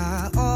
Oh.